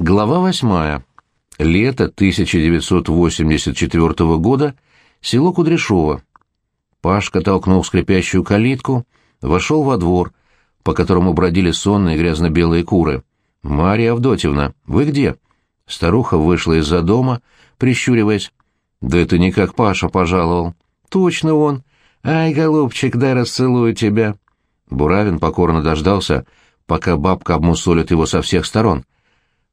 Глава восьмая. Лето 1984 года. Село Кудряшово. Пашка толкнул скрипящую калитку, вошел во двор, по которому бродили сонные грязно-белые куры. «Марья Авдотьевна, вы где?» Старуха вышла из-за дома, прищуриваясь. «Да это не как Паша пожаловал». «Точно он. Ай, голубчик, дай расцелую тебя». Буравин покорно дождался, пока бабка обмусолит его со всех сторон.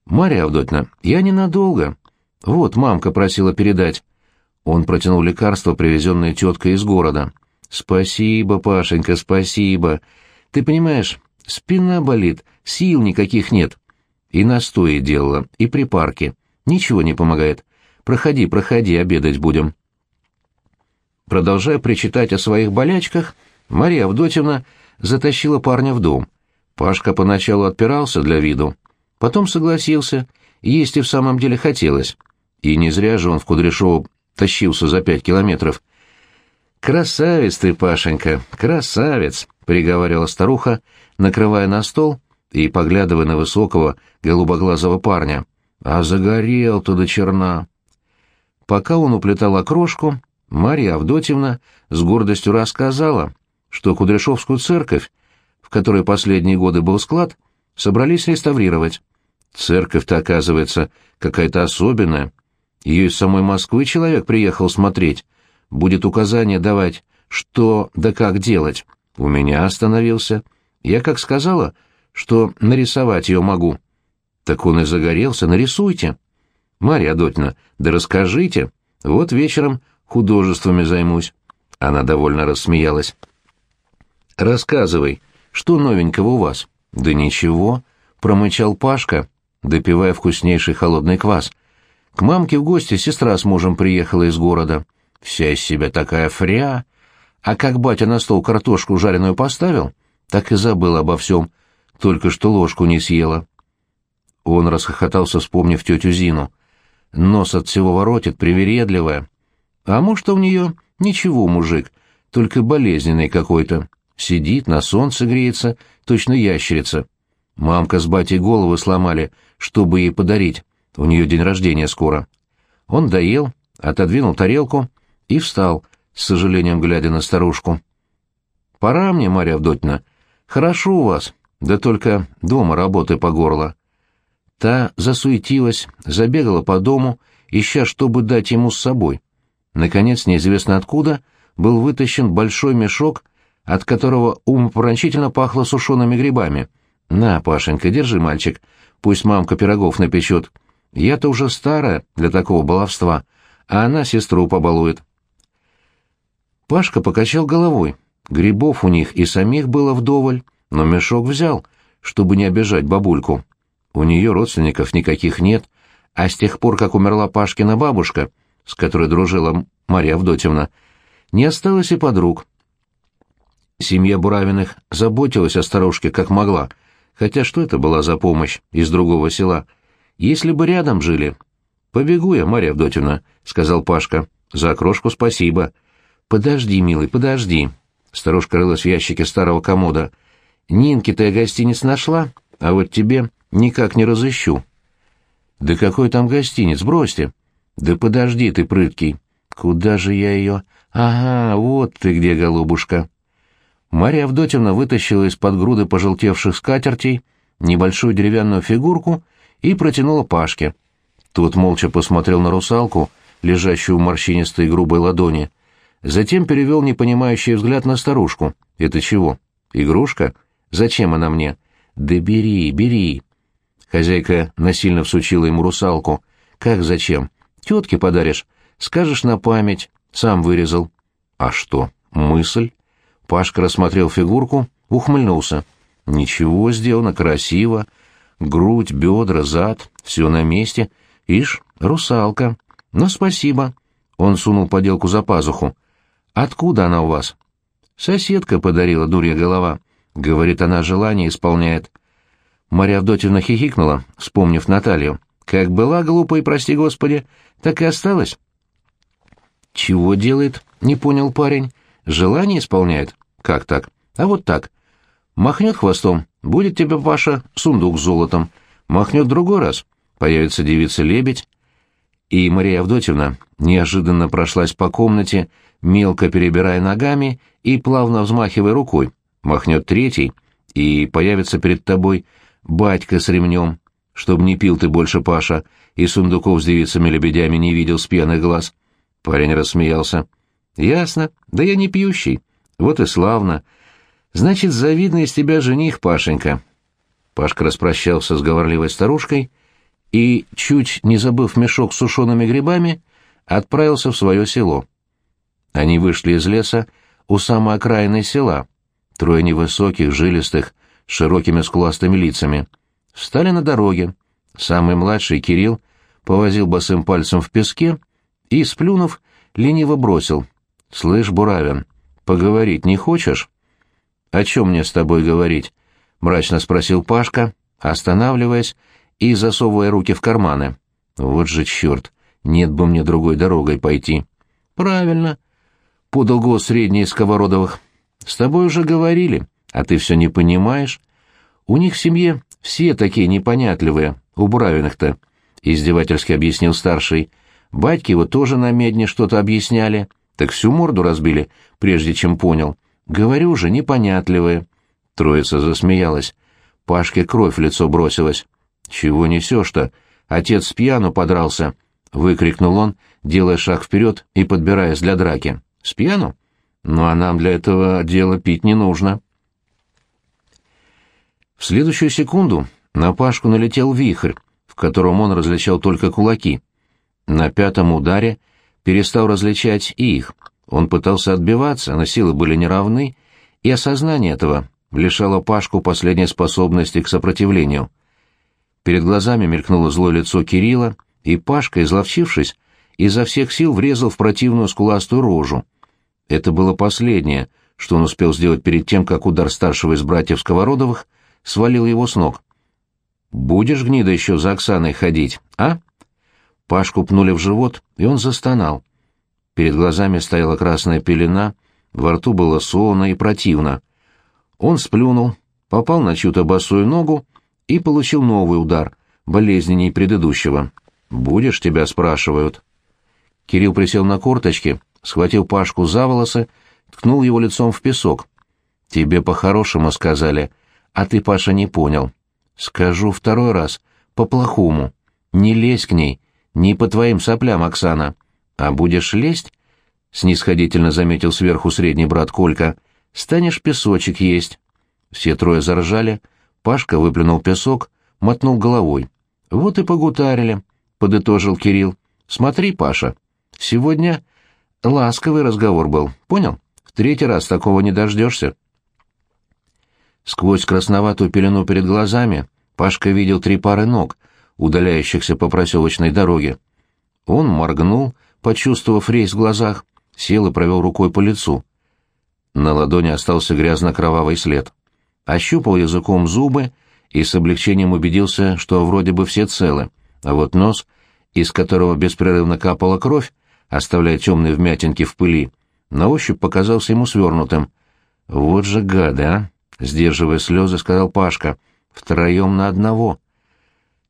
«Марья Авдотьевна, я ненадолго. Вот, мамка просила передать». Он протянул лекарство, привезенное теткой из города. «Спасибо, Пашенька, спасибо. Ты понимаешь, спина болит, сил никаких нет. И настои делала, и припарки. Ничего не помогает. Проходи, проходи, обедать будем». Продолжая причитать о своих болячках, Мария Авдотьевна затащила парня в дом. Пашка поначалу отпирался для виду, потом согласился, есть и в самом деле хотелось. И не зря же он в Кудряшово тащился за пять километров. «Красавец ты, Пашенька, красавец!» — приговаривала старуха, накрывая на стол и поглядывая на высокого голубоглазого парня. «А загорел-то до черна!» Пока он уплетал окрошку, Марья Авдотьевна с гордостью рассказала, что Кудряшовскую церковь, в которой последние годы был склад, собрались реставрировать. Церковь-то, оказывается, какая-то особенная. Ее из самой Москвы человек приехал смотреть. Будет указания давать, что да как делать. У меня остановился. Я как сказала, что нарисовать ее могу. Так он и загорелся, нарисуйте. Марья Адотина, да расскажите. Вот вечером художествами займусь. Она довольно рассмеялась. «Рассказывай, что новенького у вас?» «Да ничего», — промычал Пашка, допивая вкуснейший холодный квас. «К мамке в гости сестра с мужем приехала из города. Вся из себя такая фря. А как батя на стол картошку жареную поставил, так и забыл обо всем, только что ложку не съела». Он расхохотался, вспомнив тетю Зину. Нос от всего воротит, привередливая. А может, у нее ничего, мужик, только болезненный какой-то. Сидит, на солнце греется, точно ящерица. Мамка с батей головы сломали, чтобы ей подарить. У нее день рождения скоро. Он доел, отодвинул тарелку и встал, с сожалением глядя на старушку. «Пора мне, Марья Авдотьевна. Хорошо у вас, да только дома работы по горло». Та засуетилась, забегала по дому, ища, чтобы дать ему с собой. Наконец, неизвестно откуда, был вытащен большой мешок от которого умопомрачительно пахло сушеными грибами. «На, Пашенька, держи, мальчик, пусть мамка пирогов напечет. Я-то уже старая для такого баловства, а она сестру побалует». Пашка покачал головой. Грибов у них и самих было вдоволь, но мешок взял, чтобы не обижать бабульку. У нее родственников никаких нет, а с тех пор, как умерла Пашкина бабушка, с которой дружила Марья Авдотьевна, не осталось и подруг. Семья Буравиных заботилась о старушке как могла, хотя что это была за помощь из другого села? Если бы рядом жили... «Побегу я, Марья Авдотьевна», — сказал Пашка. «За окрошку спасибо». «Подожди, милый, подожди». Старушка рылась в ящике старого комода. «Нинке-то я гостиниц нашла, а вот тебе никак не разыщу». «Да какой там гостиниц, бросьте». «Да подожди ты, прыткий». «Куда же я ее...» «Ага, вот ты где, голубушка». Марья Авдотьевна вытащила из-под груды пожелтевших скатертей небольшую деревянную фигурку и протянула Пашке. Тот молча посмотрел на русалку, лежащую в морщинистой грубой ладони. Затем перевел непонимающий взгляд на старушку. «Это чего? Игрушка? Зачем она мне?» «Да бери, бери!» Хозяйка насильно всучила ему русалку. «Как зачем? Тетке подаришь. Скажешь на память. Сам вырезал». «А что? Мысль?» Пашка рассмотрел фигурку, ухмыльнулся. «Ничего сделано, красиво. Грудь, бедра, зад, все на месте. Ишь, русалка. Ну, спасибо». Он сунул поделку за пазуху. «Откуда она у вас?» «Соседка подарила, дурья голова. Говорит, она желание исполняет». Марья Авдотьевна хихикнула, вспомнив Наталью. «Как была глупой, прости господи, так и осталась». «Чего делает?» — не понял парень. Желание исполняет? Как так? А вот так. Махнет хвостом, будет тебе, Паша, сундук с золотом. Махнет другой раз, появится девица-лебедь, и Мария Авдотьевна неожиданно прошлась по комнате, мелко перебирая ногами и плавно взмахивая рукой. Махнет третий, и появится перед тобой батька с ремнем, чтоб не пил ты больше, Паша, и сундуков с девицами-лебедями не видел с пьяных глаз. Парень рассмеялся. «Ясно. Да я не пьющий. Вот и славно. Значит, завидный из тебя жених, Пашенька». Пашка распрощался с говорливой старушкой и, чуть не забыв мешок с сушеными грибами, отправился в свое село. Они вышли из леса у самой окраины села, трое невысоких, жилистых, с широкими скуластыми лицами. Встали на дороге. Самый младший, Кирилл, повозил босым пальцем в песке и, сплюнув, лениво бросил. «Слышь, Буравин, поговорить не хочешь?» «О чем мне с тобой говорить?» — мрачно спросил Пашка, останавливаясь и засовывая руки в карманы. «Вот же черт! Нет бы мне другой дорогой пойти». «Правильно», — подал голос средний из сковородовых. «С тобой уже говорили, а ты все не понимаешь. У них в семье все такие непонятливые, у Буравиных-то», — издевательски объяснил старший. «Батьки его тоже на медне что-то объясняли, так всю морду разбили, прежде чем понял. Говорю же, непонятливые». Троица засмеялась. Пашке кровь в лицо бросилась. «Чего несешь-то? Отец пьяну подрался!» — выкрикнул он, делая шаг вперед и подбираясь для драки. «С пьяну? Ну а нам для этого дела пить не нужно». В следующую секунду на Пашку налетел вихрь, в котором он различал только кулаки. На пятом ударе перестал различать и их. Он пытался отбиваться, но силы были неравны, и осознание этого лишало Пашку последней способности к сопротивлению. Перед глазами мелькнуло злое лицо Кирилла, и Пашка, изловчившись, изо всех сил врезал в противную скуластую рожу. Это было последнее, что он успел сделать перед тем, как удар старшего из братьев Сковородовых свалил его с ног. «Будешь, гнида, еще за Оксаной ходить, а?» Пашку пнули в живот, и он застонал. Перед глазами стояла красная пелена, во рту было солоно и противно. Он сплюнул, попал на чью-то босую ногу и получил новый удар, болезненней предыдущего. «Будешь, тебя спрашивают». Кирилл присел на корточки, схватил Пашку за волосы, ткнул его лицом в песок. «Тебе по-хорошему сказали, а ты, Паша, не понял. Скажу второй раз, по-плохому. Не лезь к ней, не по твоим соплям, Оксана. А будешь лезть, — снисходительно заметил сверху средний брат Колька, — станешь песочек есть». Все трое заржали, — Пашка выплюнул песок, мотнул головой. «Вот и погутарили», — подытожил Кирилл. «Смотри, Паша, сегодня ласковый разговор был, понял? В третий раз такого не дождешься». Сквозь красноватую пелену перед глазами Пашка видел три пары ног, удаляющихся по проселочной дороге. Он моргнул, почувствовав рейс в глазах, сел и провел рукой по лицу. На ладони остался грязно-кровавый след ощупал языком зубы и с облегчением убедился, что вроде бы все целы, а вот нос, из которого беспрерывно капала кровь, оставляя темные вмятинки в пыли, на ощупь показался ему свернутым. «Вот же гады, а!» — сдерживая слезы, сказал Пашка. «Втроем на одного».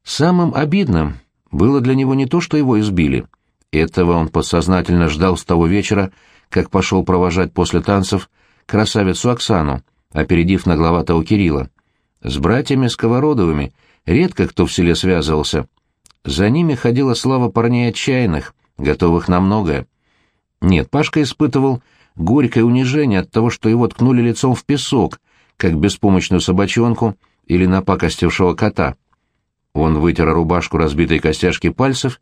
Самым обидным было для него не то, что его избили. Этого он подсознательно ждал с того вечера, как пошел провожать после танцев красавицу Оксану, опередив нагловатого Кирилла. С братьями Сковородовыми редко кто в селе связывался. За ними ходила слава парней отчаянных, готовых на многое. Нет, Пашка испытывал горькое унижение от того, что его ткнули лицом в песок, как беспомощную собачонку или напакостившего кота. Он вытер рубашку разбитой костяшки пальцев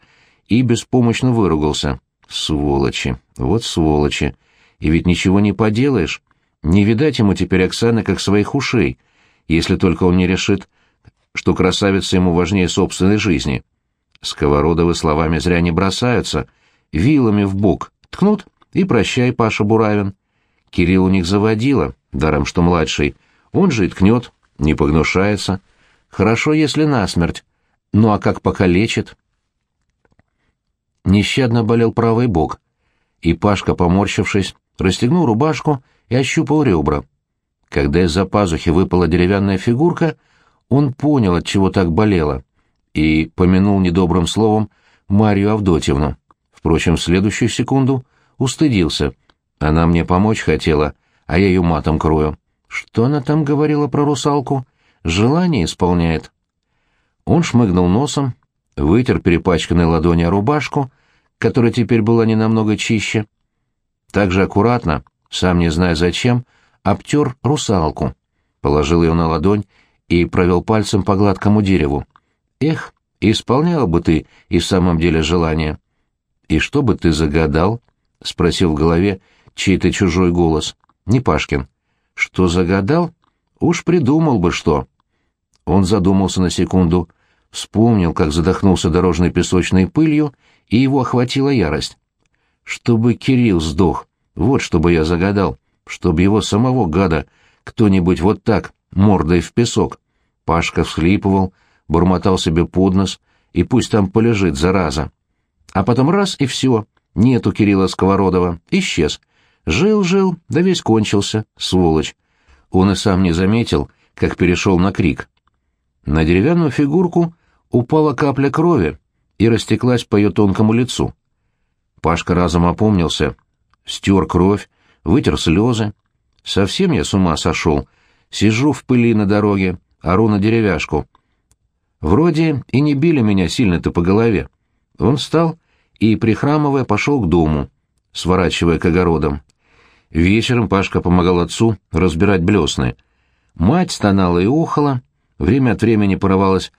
и беспомощно выругался. Сволочи, вот сволочи. И ведь ничего не поделаешь. Не видать ему теперь Оксаны как своих ушей, если только он не решит, что красавица ему важнее собственной жизни. Сковородовы словами зря не бросаются, вилами в бок ткнут и прощай, Паша Буравин. Кирилл у них заводила, даром что младший, он же и ткнет, не погнушается. Хорошо, если насмерть, ну а как покалечит? Нещадно болел правый бок, и Пашка, поморщившись, расстегнул рубашку и ощупал ребра. Когда из-за пазухи выпала деревянная фигурка, он понял, от чего так болело, и помянул недобрым словом Марию Авдотьевну. Впрочем, в следующую секунду устыдился. Она мне помочь хотела, а я ее матом крою. Что она там говорила про русалку? Желание исполняет. Он шмыгнул носом, вытер перепачканной ладони о рубашку, которая теперь была не намного чище. Так же аккуратно, сам не зная зачем, обтер русалку, положил ее на ладонь и провел пальцем по гладкому дереву. «Эх, исполнял бы ты и в самом деле желание». «И что бы ты загадал?» — спросил в голове чей-то чужой голос. «Не Пашкин». «Что загадал? Уж придумал бы что». Он задумался на секунду, вспомнил, как задохнулся дорожной песочной пылью, и его охватила ярость. «Чтобы Кирилл сдох, вот что бы я загадал, чтобы его самого гада кто-нибудь вот так, мордой в песок». Пашка всхлипывал, бормотал себе под нос, и пусть там полежит, зараза. А потом раз — и все, нету Кирилла Сковородова, исчез. Жил-жил, да весь кончился, сволочь. Он и сам не заметил, как перешел на крик. На деревянную фигурку упала капля крови и растеклась по ее тонкому лицу. Пашка разом опомнился, стер кровь, вытер слезы. Совсем я с ума сошел. Сижу в пыли на дороге, ору на деревяшку. Вроде и не били меня сильно-то по голове. Он встал и, прихрамывая, пошел к дому, сворачивая к огородам. Вечером Пашка помогал отцу разбирать блесны. Мать стонала и ухала, время от времени порывалась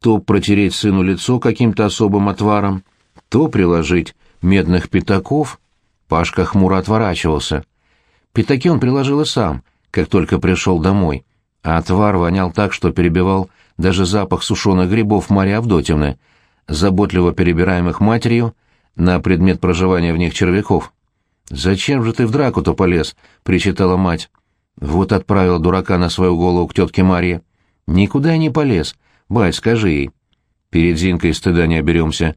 то протереть сыну лицо каким-то особым отваром, то приложить медных пятаков. Пашка хмуро отворачивался. Пятаки он приложил и сам, как только пришел домой, а отвар вонял так, что перебивал даже запах сушеных грибов Марии Авдотьевны, заботливо перебираемых матерью на предмет проживания в них червяков. «Зачем же ты в драку-то полез?» — причитала мать. Вот отправила дурака на свою голову к тетке Марье. Никуда не полез. Бать, скажи ей. Перед Зинкой стыда не оберемся.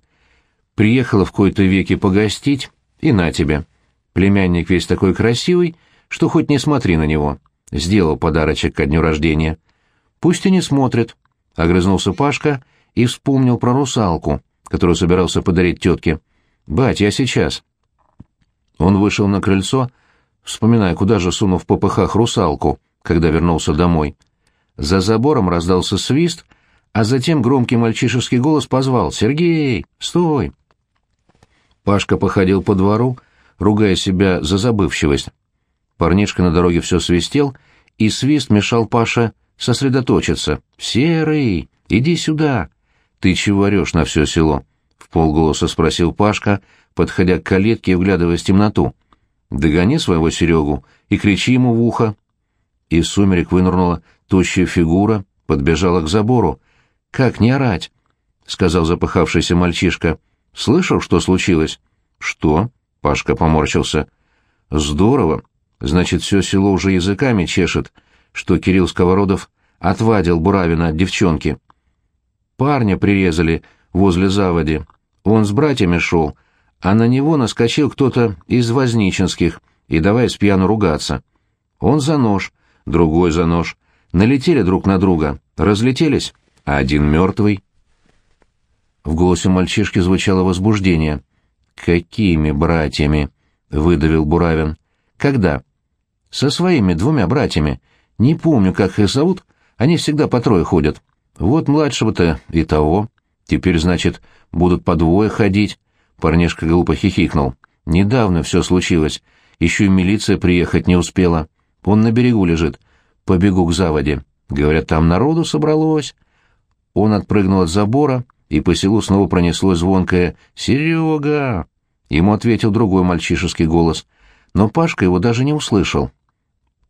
Приехала в кои-то веки погостить, и на тебе. Племянник весь такой красивый, что хоть не смотри на него. Сделал подарочек ко дню рождения. Пусть и не смотрит. Огрызнулся Пашка и вспомнил про русалку, которую собирался подарить тетке. «Бать, я сейчас». Он вышел на крыльцо, вспоминая, куда же сунул в попыхах русалку, когда вернулся домой. За забором раздался свист, а затем громкий мальчишеский голос позвал «Сергей, стой!». Пашка походил по двору, ругая себя за забывчивость. Парнишка на дороге все свистел, и свист мешал Паше сосредоточиться. «Серый, иди сюда!» «Ты чего орешь на все село?» — в полголоса спросил Пашка, подходя к калитке и вглядываясь в темноту. «Догони своего Серегу и кричи ему в ухо». Из сумерек вынырнула Тощая фигура подбежала к забору. «Как не орать?» — сказал запыхавшийся мальчишка. «Слышал, что случилось?» «Что?» — Пашка поморщился. «Здорово. Значит, все село уже языками чешет, что Кирилл Сковородов отвадил Буравина от девчонки. Парня прирезали возле заводи. Он с братьями шел, а на него наскочил кто-то из возниченских и давай с пьяну ругаться. Он за нож, другой за нож, налетели друг на друга, разлетелись, а один мертвый. В голосе мальчишки звучало возбуждение. «Какими братьями?» — выдавил Буравин. «Когда?» «Со своими двумя братьями. Не помню, как их зовут, они всегда по трое ходят. Вот младшего-то и того. Теперь, значит, будут по двое ходить». Парнишка глупо хихикнул. «Недавно все случилось. Еще и милиция приехать не успела. Он на берегу лежит побегу к заводе. Говорят, там народу собралось. Он отпрыгнул от забора, и по селу снова пронеслось звонкое «Серега!». Ему ответил другой мальчишеский голос, но Пашка его даже не услышал.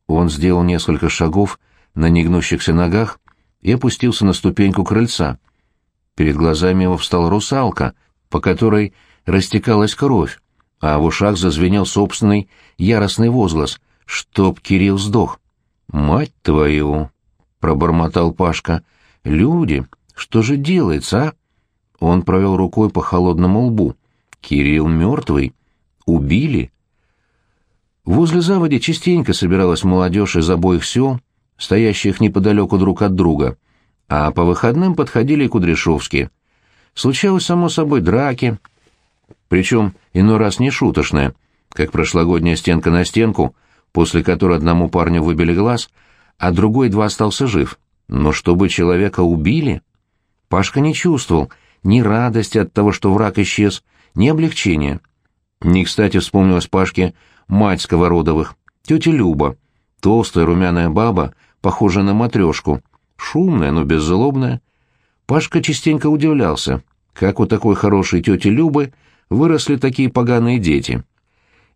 Он сделал несколько шагов на негнущихся ногах и опустился на ступеньку крыльца. Перед глазами его встала русалка, по которой растекалась кровь, а в ушах зазвенел собственный яростный возглас «Чтоб Кирилл сдох!». «Мать твою!» — пробормотал Пашка. «Люди, что же делается, а?» Он провел рукой по холодному лбу. «Кирилл мертвый? Убили?» Возле заводи частенько собиралась молодежь из обоих сел, стоящих неподалеку друг от друга, а по выходным подходили и Кудряшовские. Случалось, само собой, драки, причем иной раз не шуточные, как прошлогодняя стенка на стенку, после которой одному парню выбили глаз, а другой два остался жив. Но чтобы человека убили... Пашка не чувствовал ни радости от того, что враг исчез, ни облегчения. Не кстати вспомнилась Пашке мать Сковородовых, тетя Люба, толстая румяная баба, похожая на матрешку, шумная, но беззлобная. Пашка частенько удивлялся, как у такой хорошей тети Любы выросли такие поганые дети.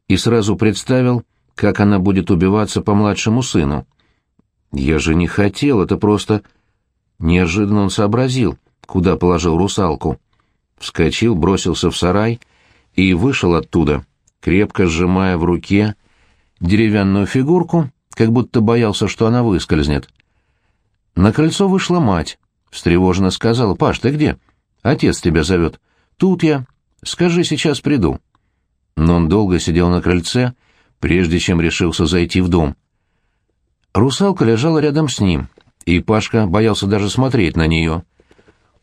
И сразу представил, как она будет убиваться по младшему сыну. «Я же не хотел, это просто...» Неожиданно он сообразил, куда положил русалку. Вскочил, бросился в сарай и вышел оттуда, крепко сжимая в руке деревянную фигурку, как будто боялся, что она выскользнет. На крыльцо вышла мать. Встревоженно сказала, «Паш, ты где? Отец тебя зовет. Тут я. Скажи, сейчас приду». Но он долго сидел на крыльце, прежде чем решился зайти в дом. Русалка лежала рядом с ним, и Пашка боялся даже смотреть на нее.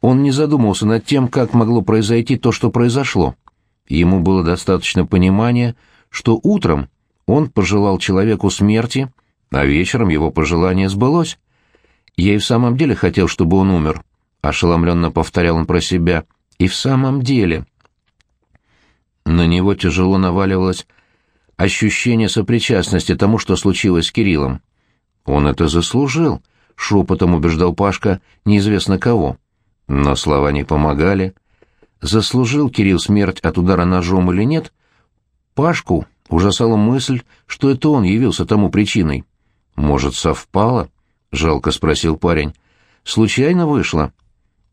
Он не задумывался над тем, как могло произойти то, что произошло. Ему было достаточно понимания, что утром он пожелал человеку смерти, а вечером его пожелание сбылось. Я и в самом деле хотел, чтобы он умер, ошеломленно повторял он про себя. И в самом деле. На него тяжело наваливалось ощущение сопричастности тому, что случилось с Кириллом. Он это заслужил, шепотом убеждал Пашка неизвестно кого. Но слова не помогали. Заслужил Кирилл смерть от удара ножом или нет, Пашку ужасала мысль, что это он явился тому причиной. «Может, совпало?» — жалко спросил парень. «Случайно вышло?»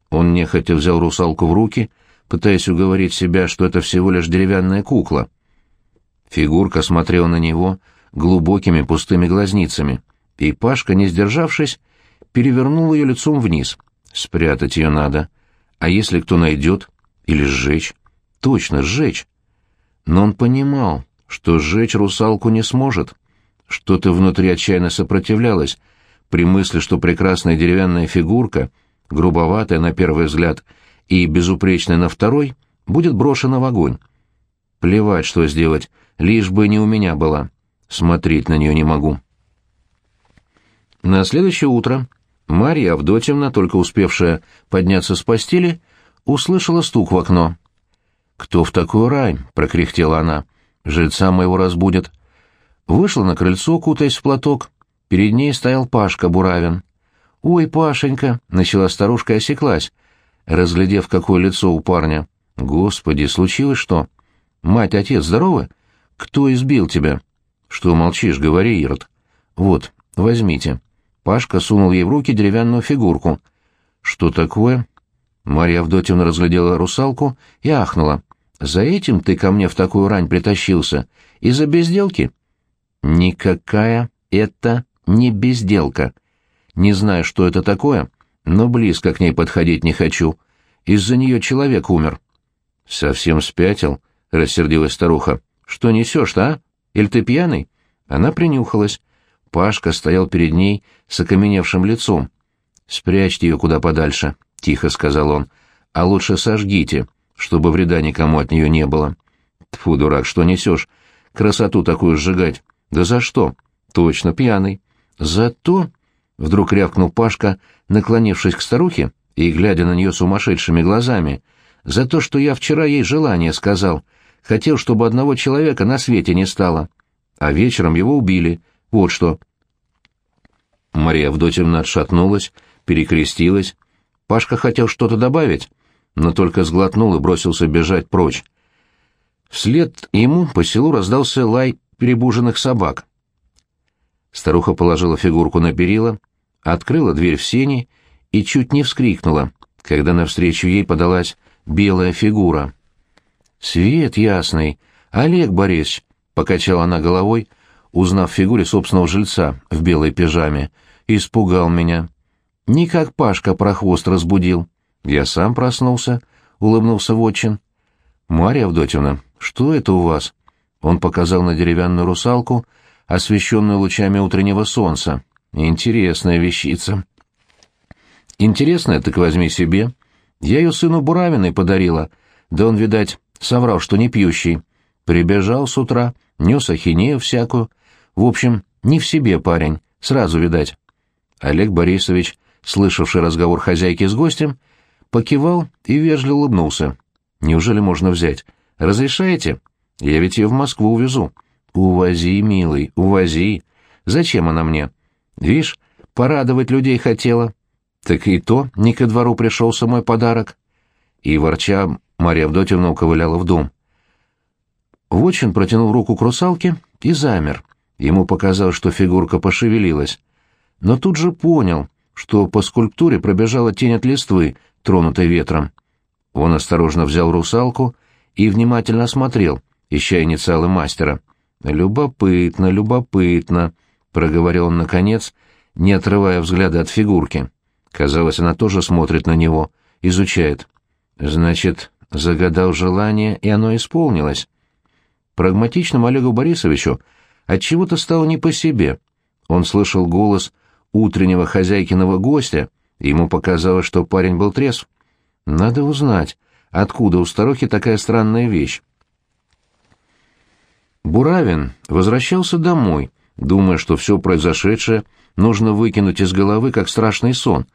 Он нехотя взял русалку в руки, пытаясь уговорить себя, что это всего лишь деревянная кукла. Фигурка смотрела на него глубокими пустыми глазницами, и Пашка, не сдержавшись, перевернул ее лицом вниз. Спрятать ее надо. А если кто найдет? Или сжечь? Точно, сжечь. Но он понимал, что сжечь русалку не сможет. Что-то внутри отчаянно сопротивлялось, при мысли, что прекрасная деревянная фигурка, грубоватая на первый взгляд и безупречная на второй, будет брошена в огонь. Плевать, что сделать, лишь бы не у меня была. Смотреть на нее не могу. На следующее утро Марья Авдотьевна, только успевшая подняться с постели, услышала стук в окно. «Кто в такой рай?» — прокряхтела она. «Жильца моего разбудят». Вышла на крыльцо, кутаясь в платок. Перед ней стоял Пашка Буравин. «Ой, Пашенька!» — начала старушка и осеклась, разглядев, какое лицо у парня. «Господи, случилось что? Мать, отец здоровы? Кто избил тебя?» «Что молчишь, говори, Ирод». «Вот, возьмите». Пашка сунул ей в руки деревянную фигурку. «Что такое?» Марья Авдотьевна разглядела русалку и ахнула. «За этим ты ко мне в такую рань притащился? Из-за безделки?» Никакая это не безделка. Не знаю, что это такое, но близко к ней подходить не хочу. Из-за нее человек умер. Совсем спятил, рассердилась старуха. Что несешь-то, а? Или ты пьяный? Она принюхалась. Пашка стоял перед ней с окаменевшим лицом. «Спрячьте ее куда подальше», — тихо сказал он. «А лучше сожгите, чтобы вреда никому от нее не было». «Тьфу, дурак, что несешь? Красоту такую сжигать. «Да за что?» «Точно пьяный». «За то...» — вдруг рявкнул Пашка, наклонившись к старухе и глядя на нее сумасшедшими глазами. «За то, что я вчера ей желание сказал. Хотел, чтобы одного человека на свете не стало. А вечером его убили. Вот что». Мария Авдотьевна отшатнулась, перекрестилась. Пашка хотел что-то добавить, но только сглотнул и бросился бежать прочь. Вслед ему по селу раздался лай перебуженных собак. Старуха положила фигурку на перила, открыла дверь в сени и чуть не вскрикнула, когда навстречу ей подалась белая фигура. «Свет ясный! Олег Борисович!» — покачала она головой, узнав в фигуре собственного жильца в белой пижаме. «Испугал меня. Не как Пашка про хвост разбудил. Я сам проснулся», — улыбнулся Вотчин. «Марья Авдотьевна, что это у вас?» Он показал на деревянную русалку, освещенную лучами утреннего солнца. Интересная вещица. Интересная, так возьми себе. Я ее сыну Буравиной подарила, да он, видать, соврал, что не пьющий. Прибежал с утра, нес ахинею всякую. В общем, не в себе парень, сразу видать. Олег Борисович, слышавший разговор хозяйки с гостем, покивал и вежливо улыбнулся. «Неужели можно взять? Разрешаете? Я ведь ее в Москву увезу». «Увози, милый, увози. Зачем она мне? Вишь, порадовать людей хотела. Так и то не ко двору пришелся мой подарок». И, ворча, Марья Авдотьевна уковыляла в дом. Вочин протянул руку к русалке и замер. Ему показалось, что фигурка пошевелилась. Но тут же понял, что по скульптуре пробежала тень от листвы, тронутой ветром. Он осторожно взял русалку и внимательно осмотрел, ища инициалы мастера. «Любопытно, любопытно», — проговорил он наконец, не отрывая взгляда от фигурки. Казалось, она тоже смотрит на него, изучает. «Значит, загадал желание, и оно исполнилось». Прагматичному Олегу Борисовичу отчего-то стало не по себе. Он слышал голос утреннего хозяйкиного гостя, и ему показалось, что парень был трезв. Надо узнать, откуда у старухи такая странная вещь. Буравин возвращался домой, думая, что все произошедшее нужно выкинуть из головы, как страшный сон.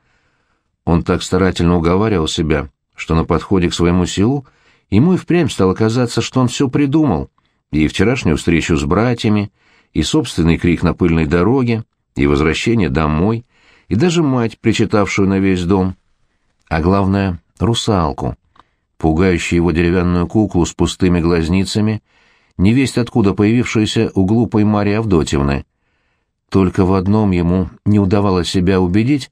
Он так старательно уговаривал себя, что на подходе к своему селу ему и впрямь стало казаться, что он все придумал, и вчерашнюю встречу с братьями, и собственный крик на пыльной дороге, и возвращение домой, и даже мать, причитавшую на весь дом. А главное — русалку, пугающую его деревянную куклу с пустыми глазницами, невесть откуда появившуюся у глупой Марии Авдотьевны. Только в одном ему не удавалось себя убедить,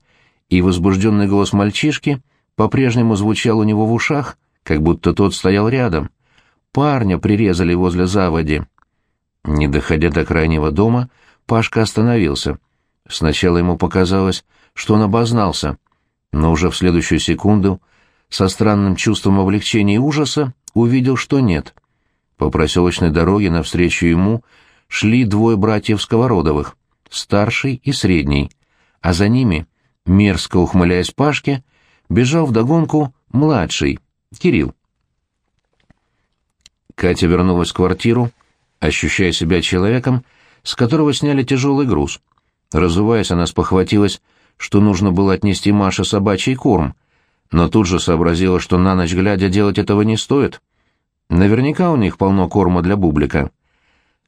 и возбужденный голос мальчишки по-прежнему звучал у него в ушах, как будто тот стоял рядом. Парня прирезали возле заводи. Не доходя до крайнего дома, Пашка остановился — Сначала ему показалось, что он обознался, но уже в следующую секунду, со странным чувством облегчения и ужаса, увидел, что нет. По проселочной дороге навстречу ему шли двое братьев Сковородовых, старший и средний, а за ними, мерзко ухмыляясь Пашке, бежал вдогонку младший, Кирилл. Катя вернулась в квартиру, ощущая себя человеком, с которого сняли тяжелый груз — Разуваясь, она спохватилась, что нужно было отнести Маше собачий корм, но тут же сообразила, что на ночь глядя делать этого не стоит. Наверняка у них полно корма для бублика.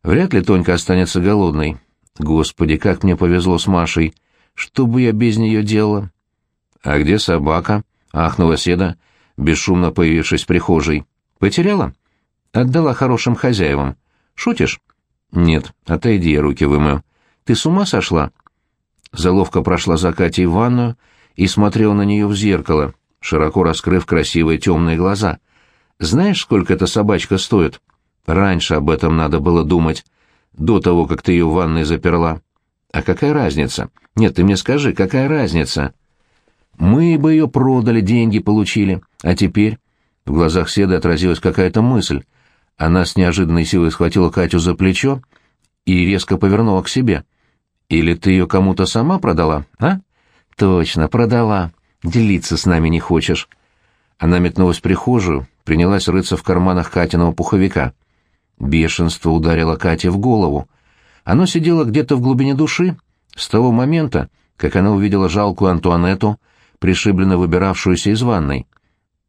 Вряд ли Тонька останется голодной. Господи, как мне повезло с Машей. Что бы я без нее делала? А где собака? Ахнула Седа, бесшумно появившись в прихожей. Потеряла? Отдала хорошим хозяевам. Шутишь? Нет, отойди, я руки вымою. Ты с ума сошла?» Заловка прошла за Катей в ванную и смотрела на нее в зеркало, широко раскрыв красивые темные глаза. «Знаешь, сколько эта собачка стоит? Раньше об этом надо было думать, до того, как ты ее в ванной заперла. А какая разница? Нет, ты мне скажи, какая разница?» «Мы бы ее продали, деньги получили. А теперь...» В глазах Седы отразилась какая-то мысль. Она с неожиданной силой схватила Катю за плечо и резко повернула к себе. Или ты ее кому-то сама продала, а? Точно, продала. Делиться с нами не хочешь. Она метнулась в прихожую, принялась рыться в карманах Катиного пуховика. Бешенство ударило Кате в голову. Оно сидело где-то в глубине души с того момента, как она увидела жалкую Антуанетту, пришибленно выбиравшуюся из ванной.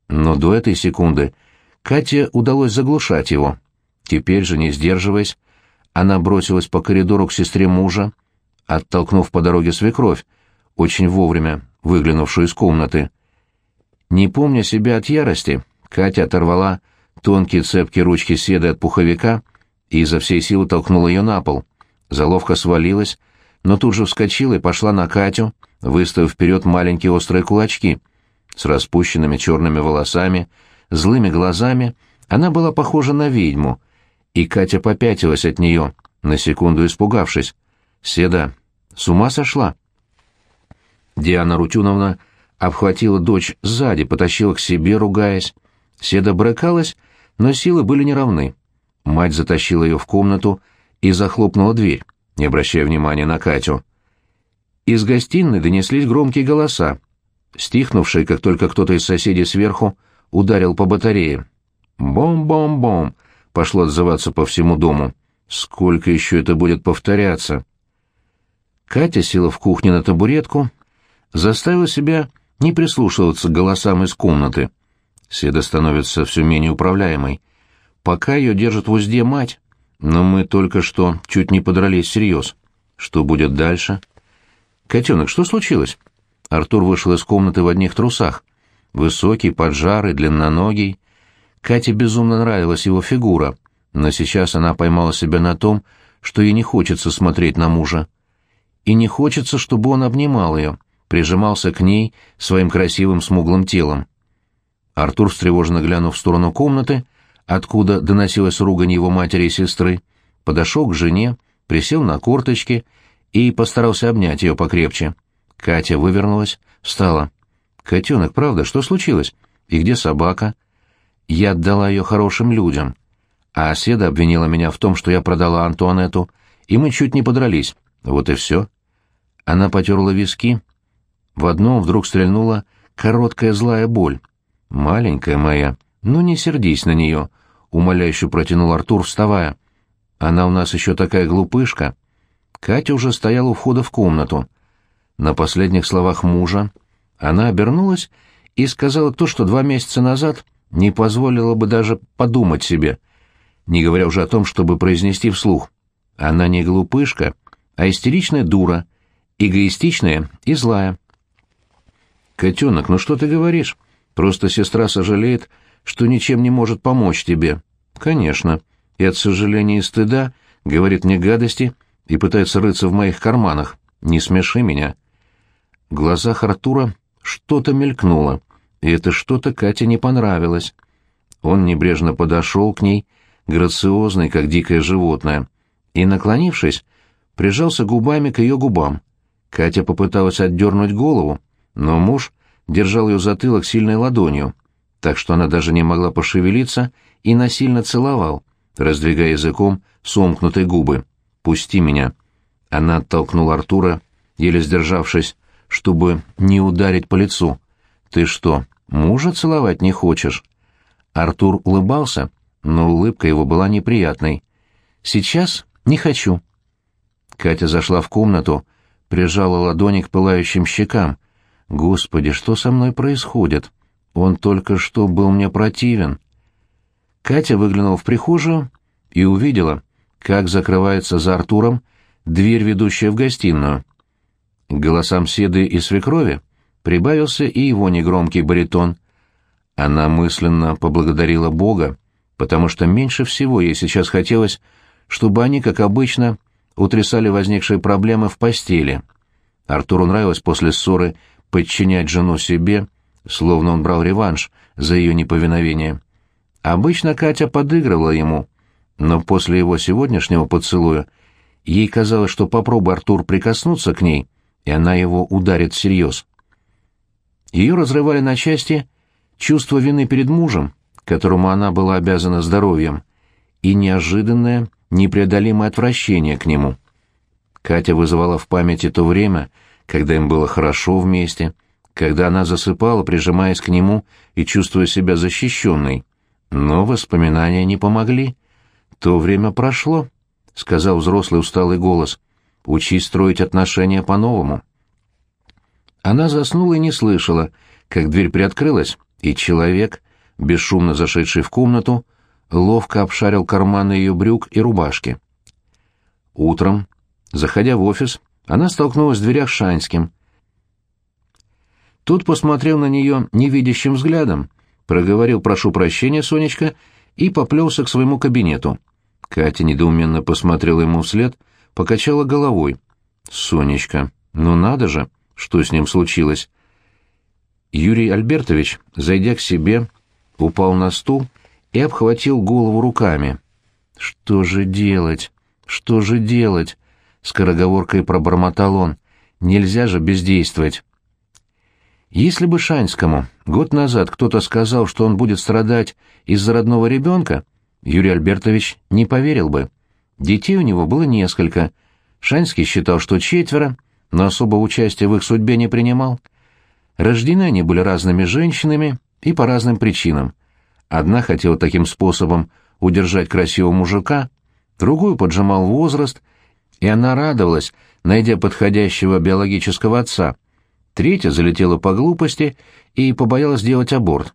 Но до этой секунды Кате удалось заглушать его. Теперь же, не сдерживаясь, она бросилась по коридору к сестре мужа, оттолкнув по дороге свекровь, очень вовремя выглянувшую из комнаты. Не помня себя от ярости, Катя оторвала тонкие цепкие ручки седы от пуховика и изо всей силы толкнула ее на пол. Заловка свалилась, но тут же вскочила и пошла на Катю, выставив вперед маленькие острые кулачки. С распущенными черными волосами, злыми глазами она была похожа на ведьму, и Катя попятилась от нее, на секунду испугавшись. Седа, с ума сошла? Диана Рутюновна обхватила дочь сзади, потащила к себе, ругаясь. Седа брыкалась, но силы были неравны. Мать затащила ее в комнату и захлопнула дверь, не обращая внимания на Катю. Из гостиной донеслись громкие голоса. стихнувший, как только кто-то из соседей сверху ударил по батарее. «Бом-бом-бом!» — пошло отзываться по всему дому. «Сколько еще это будет повторяться?» Катя села в кухне на табуретку, заставила себя не прислушиваться к голосам из комнаты. Седа становится все менее управляемой. Пока ее держит в узде мать, но мы только что чуть не подрались всерьез. Что будет дальше? «Котенок, что случилось?» Артур вышел из комнаты в одних трусах. Высокий, поджарый, длинноногий. Кате безумно нравилась его фигура, но сейчас она поймала себя на том, что ей не хочется смотреть на мужа. И не хочется, чтобы он обнимал ее, прижимался к ней своим красивым смуглым телом. Артур, встревоженно глянув в сторону комнаты, откуда доносилась ругань его матери и сестры, подошел к жене, присел на корточки и постарался обнять ее покрепче. Катя вывернулась, встала. «Котенок, правда, что случилось? И где собака?» Я отдала ее хорошим людям. А Седа обвинила меня в том, что я продала Антуанетту, и мы чуть не подрались. Вот и все. Она потерла виски. В одном вдруг стрельнула короткая злая боль. «Маленькая моя, ну не сердись на нее», — умоляюще протянул Артур, вставая. «Она у нас еще такая глупышка». Катя уже стояла у входа в комнату. На последних словах мужа она обернулась и сказала то, что два месяца назад не позволила бы даже подумать себе, не говоря уже о том, чтобы произнести вслух. Она не глупышка, а истеричная дура, эгоистичная и злая. «Котенок, ну что ты говоришь? Просто сестра сожалеет, что ничем не может помочь тебе». «Конечно. И от сожаления и стыда говорит мне гадости и пытается рыться в моих карманах. Не смеши меня». В глазах Артура что-то мелькнуло, и это что-то Кате не понравилось. Он небрежно подошел к ней, грациозный, как дикое животное, и, наклонившись, прижался губами к ее губам. Катя попыталась отдернуть голову, но муж держал ее затылок сильной ладонью, так что она даже не могла пошевелиться и насильно целовал, раздвигая языком сомкнутые губы. «Пусти меня!» Она оттолкнула Артура, еле сдержавшись, чтобы не ударить по лицу. «Ты что, мужа целовать не хочешь?» Артур улыбался, но улыбка его была неприятной. «Сейчас не хочу». Катя зашла в комнату, прижала ладони к пылающим щекам. «Господи, что со мной происходит? Он только что был мне противен». Катя выглянула в прихожую и увидела, как закрывается за Артуром дверь, ведущая в гостиную. К голосам Седы и свекрови прибавился и его негромкий баритон. Она мысленно поблагодарила Бога, потому что меньше всего ей сейчас хотелось, чтобы они, как обычно, утрясали возникшие проблемы в постели. Артуру нравилось после ссоры подчинять жену себе, словно он брал реванш за ее неповиновение. Обычно Катя подыгрывала ему, но после его сегодняшнего поцелуя ей казалось, что попробуй Артур прикоснуться к ней, и она его ударит всерьез. Ее разрывали на части чувство вины перед мужем, которому она была обязана здоровьем, и неожиданное, непреодолимое отвращение к нему. Катя вызывала в памяти то время, когда им было хорошо вместе, когда она засыпала, прижимаясь к нему и чувствуя себя защищенной. Но воспоминания не помогли. То время прошло, — сказал взрослый усталый голос. Учись строить отношения по-новому. Она заснула и не слышала, как дверь приоткрылась, и человек, бесшумно зашедший в комнату, ловко обшарил карманы ее брюк и рубашки. Утром, заходя в офис, она столкнулась в дверях с Шанским. Тот посмотрел на нее невидящим взглядом, проговорил «прошу прощения, Сонечка» и поплелся к своему кабинету. Катя недоуменно посмотрела ему вслед — покачала головой. «Сонечка, ну надо же, что с ним случилось?» Юрий Альбертович, зайдя к себе, упал на стул и обхватил голову руками. «Что же делать? Что же делать?» — скороговоркой пробормотал он. «Нельзя же бездействовать». Если бы Шанскому год назад кто-то сказал, что он будет страдать из-за родного ребенка, Юрий Альбертович не поверил бы. Детей у него было несколько. Шанский считал, что четверо, но особого участия в их судьбе не принимал. Рождены они были разными женщинами и по разным причинам. Одна хотела таким способом удержать красивого мужика, другую поджимал возраст, и она радовалась, найдя подходящего биологического отца. Третья залетела по глупости и побоялась делать аборт.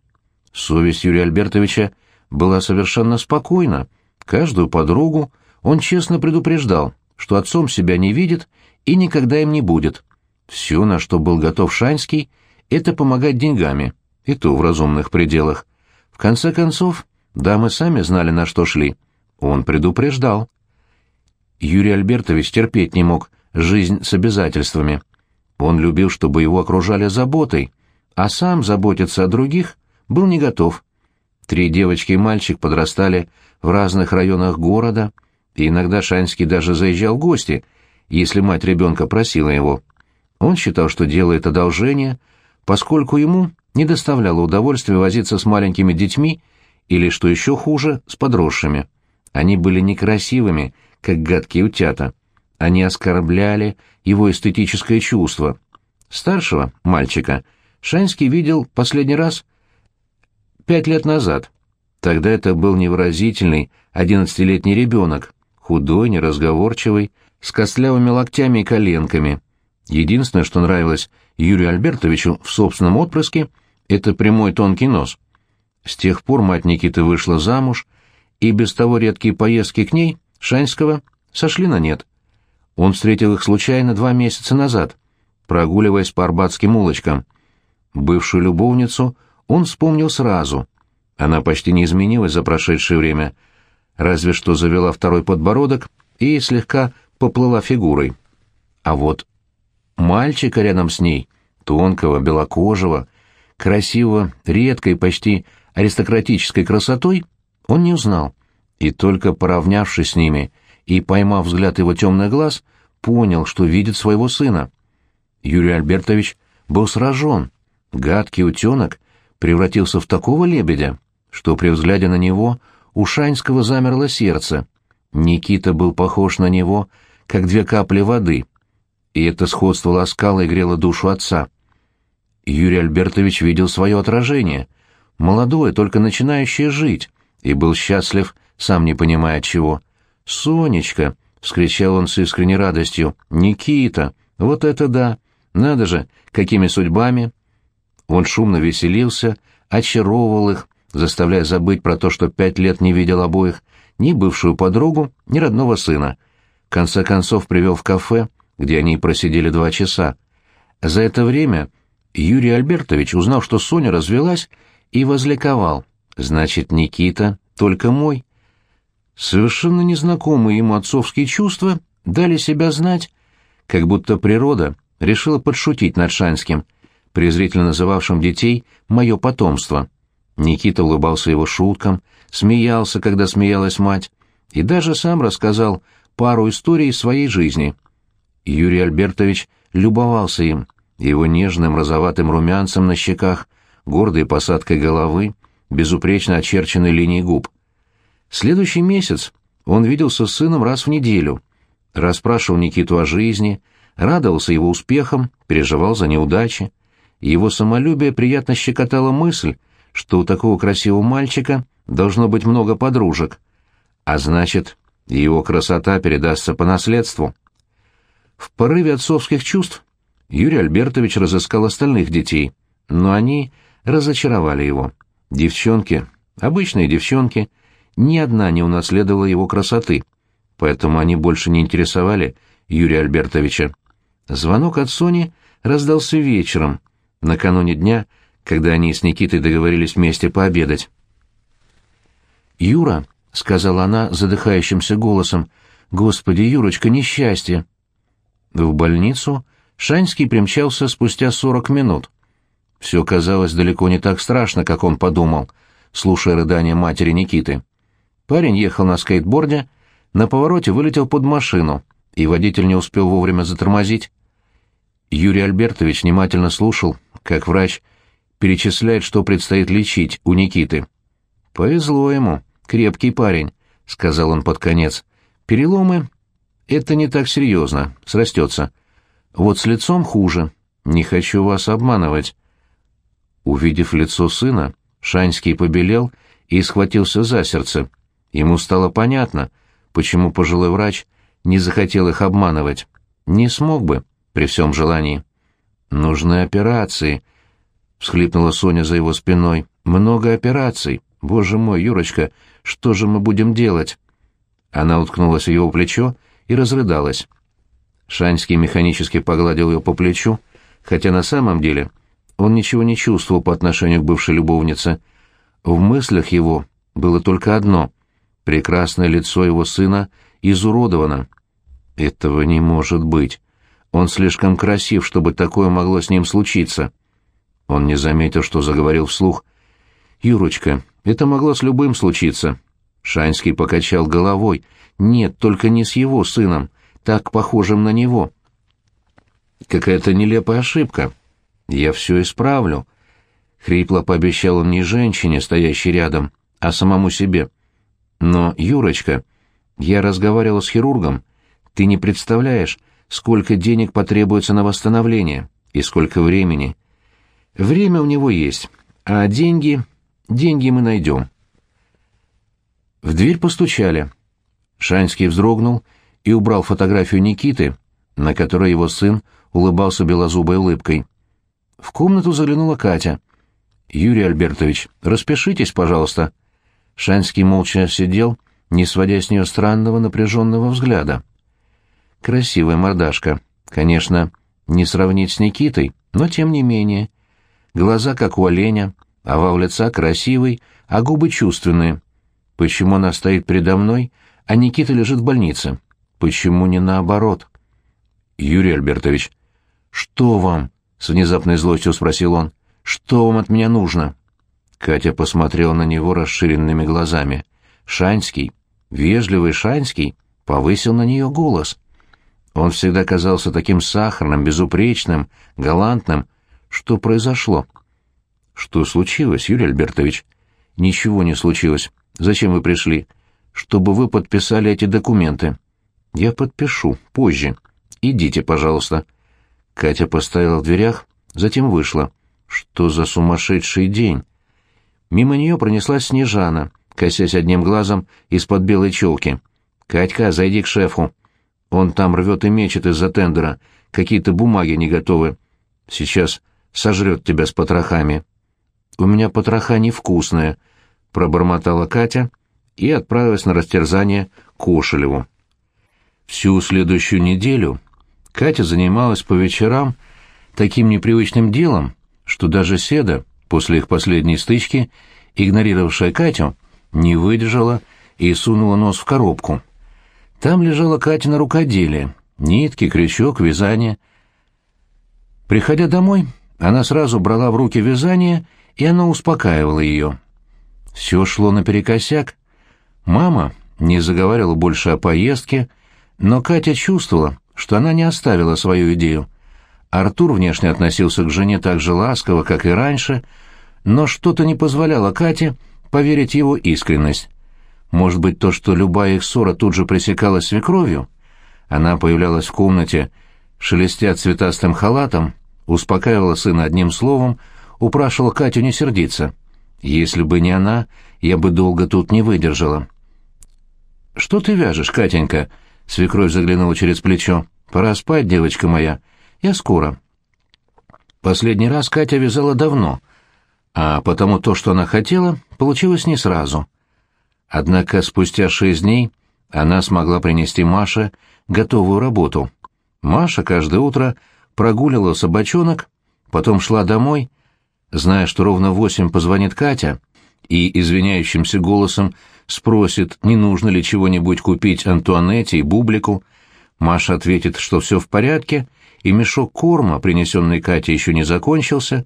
Совесть Юрия Альбертовича была совершенно спокойна. Каждую подругу он честно предупреждал, что отцом себя не видит и никогда им не будет. Все, на что был готов Шанский, это помогать деньгами, и то в разумных пределах. В конце концов, дамы сами знали, на что шли. Он предупреждал. Юрий Альбертович терпеть не мог жизнь с обязательствами. Он любил, чтобы его окружали заботой, а сам заботиться о других был не готов. Три девочки и мальчик подрастали в разных районах города, и иногда Шанский даже заезжал в гости, если мать ребенка просила его. Он считал, что делает одолжение, поскольку ему не доставляло удовольствия возиться с маленькими детьми или, что еще хуже, с подросшими. Они были некрасивыми, как гадкие утята. Они оскорбляли его эстетическое чувство. Старшего, мальчика, Шанский видел последний раз пять лет назад. Тогда это был невыразительный одиннадцатилетний ребенок, худой, неразговорчивый, с костлявыми локтями и коленками. Единственное, что нравилось Юрию Альбертовичу в собственном отпрыске, это прямой тонкий нос. С тех пор мать Никиты вышла замуж, и без того редкие поездки к ней, Шанского, сошли на нет. Он встретил их случайно два месяца назад, прогуливаясь по арбатским улочкам. Бывшую любовницу он вспомнил сразу. Она почти не изменилась за прошедшее время, разве что завела второй подбородок и слегка поплыла фигурой. А вот мальчика рядом с ней, тонкого, белокожего, красивого, редкой, почти аристократической красотой, он не узнал, и только поравнявшись с ними и поймав взгляд его темных глаз, понял, что видит своего сына. Юрий Альбертович был сражен. Гадкий утенок превратился в такого лебедя, что при взгляде на него у Шанского замерло сердце. Никита был похож на него, как две капли воды, и это сходство ласкало и грело душу отца. Юрий Альбертович видел свое отражение, молодое, только начинающее жить, и был счастлив, сам не понимая чего. «Сонечка!» — вскричал он с искренней радостью. «Никита! Вот это да! Надо же, какими судьбами!» Он шумно веселился, очаровывал их, заставляя забыть про то, что пять лет не видел обоих, ни бывшую подругу, ни родного сына. В конце концов привел в кафе, где они просидели два часа. За это время Юрий Альбертович узнал, что Соня развелась, и возликовал. Значит, Никита только мой. Совершенно незнакомые ему отцовские чувства дали себя знать, как будто природа решила подшутить над Шанским, презрительно называвшим детей «моё потомство». Никита улыбался его шуткам, смеялся, когда смеялась мать, и даже сам рассказал пару историй своей жизни. Юрий Альбертович любовался им, его нежным розоватым румянцем на щеках, гордой посадкой головы, безупречно очерченной линией губ. Следующий месяц он виделся с сыном раз в неделю, расспрашивал Никиту о жизни, радовался его успехам, переживал за неудачи. Его самолюбие приятно щекотала мысль, что у такого красивого мальчика должно быть много подружек, а значит, его красота передастся по наследству. В порыве отцовских чувств Юрий Альбертович разыскал остальных детей, но они разочаровали его. Девчонки, обычные девчонки, ни одна не унаследовала его красоты, поэтому они больше не интересовали Юрия Альбертовича. Звонок от Сони раздался вечером, накануне дня, когда они с Никитой договорились вместе пообедать. «Юра», — сказала она задыхающимся голосом, — «Господи, Юрочка, несчастье!» В больницу Шанский примчался спустя сорок минут. Все казалось далеко не так страшно, как он подумал, слушая рыдания матери Никиты. Парень ехал на скейтборде, на повороте вылетел под машину, и водитель не успел вовремя затормозить. Юрий Альбертович внимательно слушал, как врач перечисляет, что предстоит лечить у Никиты. «Повезло ему, крепкий парень», — сказал он под конец. «Переломы — это не так серьезно, срастется. Вот с лицом хуже. Не хочу вас обманывать. Увидев лицо сына, Шанский побелел и схватился за сердце. Ему стало понятно, почему пожилой врач не захотел их обманывать. Не смог бы, при всем желании. «Нужны операции», — всхлипнула Соня за его спиной. «Много операций. Боже мой, Юрочка, что же мы будем делать?» Она уткнулась в его плечо и разрыдалась. Шанский механически погладил ее по плечу, хотя на самом деле он ничего не чувствовал по отношению к бывшей любовнице. В мыслях его было только одно — прекрасное лицо его сына изуродовано. Этого не может быть. Он слишком красив, чтобы такое могло с ним случиться. Он не заметил, что заговорил вслух. «Юрочка, это могло с любым случиться». Шанский покачал головой. «Нет, только не с его сыном, так похожим на него». «Какая-то нелепая ошибка. Я все исправлю». Хрипло пообещал он не женщине, стоящей рядом, а самому себе. «Но, Юрочка, я разговаривал с хирургом. Ты не представляешь, сколько денег потребуется на восстановление и сколько времени. Время у него есть, а деньги... деньги мы найдем». В дверь постучали. Шанский вздрогнул и убрал фотографию Никиты, на которой его сын улыбался белозубой улыбкой. В комнату заглянула Катя. «Юрий Альбертович, распишитесь, пожалуйста». Шанский молча сидел, не сводя с нее странного напряженного взгляда. Красивая мордашка. Конечно, не сравнить с Никитой, но тем не менее. Глаза, как у оленя, овал лица красивый, а губы чувственные. Почему она стоит передо мной, а Никита лежит в больнице? Почему не наоборот? Юрий Альбертович, что вам? С внезапной злостью спросил он. Что вам от меня нужно? Катя посмотрела на него расширенными глазами. Шанский, вежливый Шанский, повысил на нее голос. Он всегда казался таким сахарным, безупречным, галантным. Что произошло? Что случилось, Юрий Альбертович? Ничего не случилось. Зачем вы пришли? Чтобы вы подписали эти документы. Я подпишу, позже. Идите, пожалуйста. Катя поставила в дверях, затем вышла. Что за сумасшедший день? Мимо нее пронеслась Снежана, косясь одним глазом из-под белой челки. «Катька, зайди к шефу. Он там рвет и мечет из-за тендера. Какие-то бумаги не готовы. Сейчас сожрет тебя с потрохами». «У меня потроха невкусная», — пробормотала Катя и отправилась на растерзание Кошелеву. Всю следующую неделю Катя занималась по вечерам таким непривычным делом, что даже Седа, после их последней стычки, игнорировавшая Катю, не выдержала и сунула нос в коробку. Там лежала Катина рукоделие, нитки, крючок, вязание. Приходя домой, она сразу брала в руки вязание, и оно успокаивало ее. Все шло наперекосяк. Мама не заговаривала больше о поездке, но Катя чувствовала, что она не оставила свою идею. Артур внешне относился к жене так же ласково, как и раньше, но что-то не позволяло Кате поверить его искренность. Может быть, то, что любая их ссора тут же пресекалась свекровью? Она появлялась в комнате, шелестя цветастым халатом, успокаивала сына одним словом, упрашивала Катю не сердиться. Если бы не она, я бы долго тут не выдержала. «Что ты вяжешь, Катенька?» — свекровь заглянула через плечо. «Пора спать, девочка моя. Я скоро». Последний раз Катя вязала давно, а потому то, что она хотела, получилось не сразу. Однако спустя шесть дней она смогла принести Маше готовую работу. Маша каждое утро прогуливала собачонок, потом шла домой — Зная, что ровно в восемь позвонит Катя и извиняющимся голосом спросит, не нужно ли чего-нибудь купить Антуанетте и Бублику, Маша ответит, что все в порядке, и мешок корма, принесенный Кате, еще не закончился.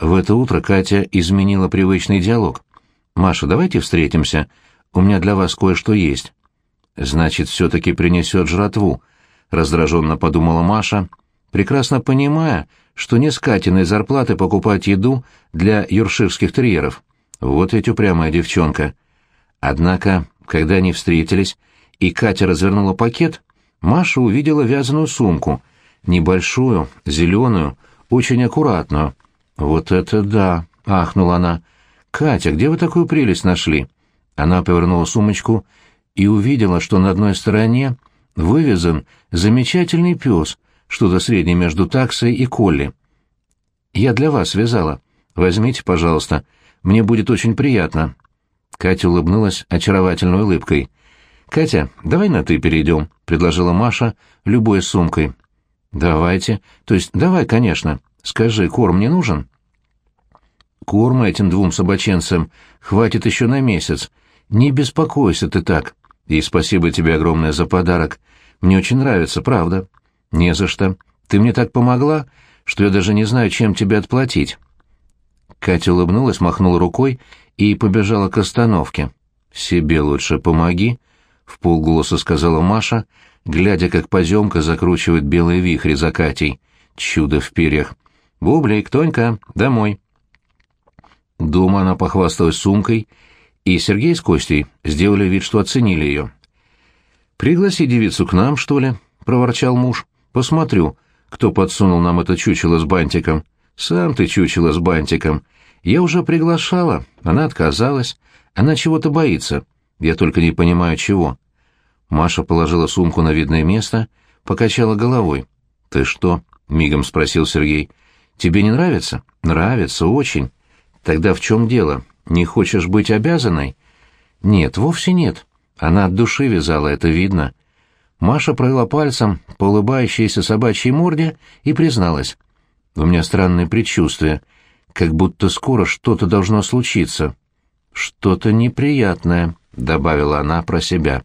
В это утро Катя изменила привычный диалог. «Маша, давайте встретимся. У меня для вас кое-что есть». «Значит, все-таки принесет жратву», — раздраженно подумала Маша, прекрасно понимая, что не с Катиной зарплаты покупать еду для юрширских терьеров. Вот ведь упрямая девчонка. Однако, когда они встретились, и Катя развернула пакет, Маша увидела вязаную сумку, небольшую, зеленую, очень аккуратную. «Вот это да!» — ахнула она. «Катя, где вы такую прелесть нашли?» Она повернула сумочку и увидела, что на одной стороне вывезен замечательный пес, что-то среднее между таксой и колли. «Я для вас вязала. Возьмите, пожалуйста. Мне будет очень приятно». Катя улыбнулась очаровательной улыбкой. «Катя, давай на «ты» перейдем», — предложила Маша, любой сумкой. «Давайте. То есть давай, конечно. Скажи, корм не нужен?» «Корма этим двум собаченцам хватит еще на месяц. Не беспокойся ты так. И спасибо тебе огромное за подарок. Мне очень нравится, правда». «Не за что. Ты мне так помогла, что я даже не знаю, чем тебе отплатить». Катя улыбнулась, махнула рукой и побежала к остановке. «Себе лучше помоги», — в полголоса сказала Маша, глядя, как поземка закручивает белые вихри за Катей. Чудо в перьях. «Бублик, Тонька, домой». Дома она похвасталась сумкой, и Сергей с Костей сделали вид, что оценили ее. «Пригласи девицу к нам, что ли?» — проворчал муж. «Посмотрю, кто подсунул нам это чучело с бантиком. Сам ты чучело с бантиком. Я уже приглашала, она отказалась. Она чего-то боится. Я только не понимаю, чего». Маша положила сумку на видное место, покачала головой. «Ты что?» — мигом спросил Сергей. «Тебе не нравится?» «Нравится, очень. Тогда в чем дело? Не хочешь быть обязанной?» «Нет, вовсе нет. Она от души вязала, это видно». Маша провела пальцем по улыбающейся собачьей морде и призналась. «У меня странное предчувствие, как будто скоро что-то должно случиться». «Что-то неприятное», — добавила она про себя.